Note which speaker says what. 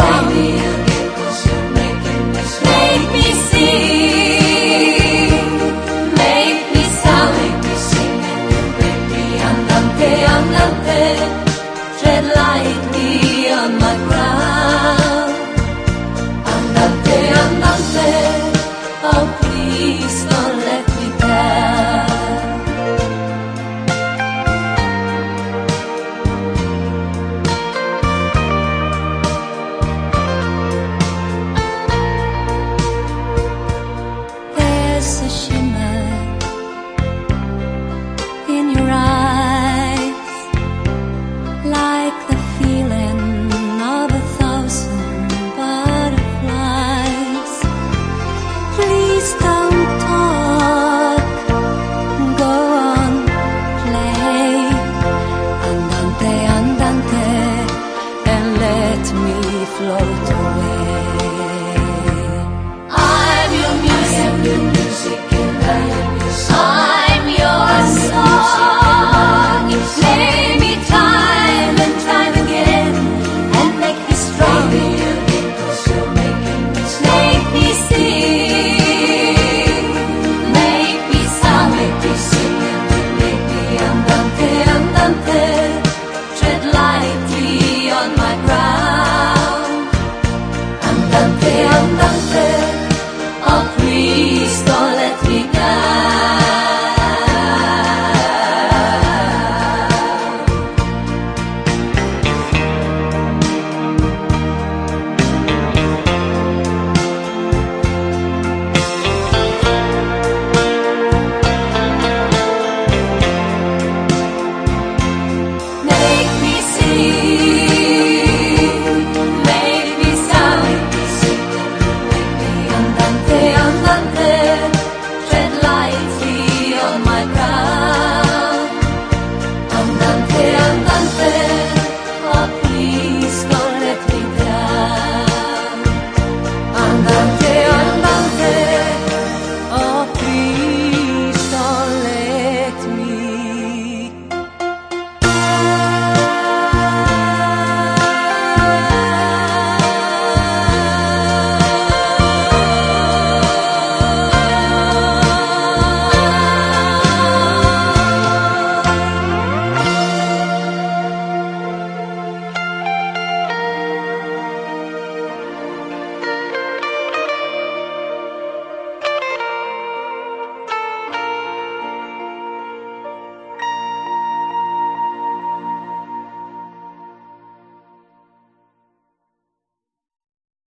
Speaker 1: for me. float away.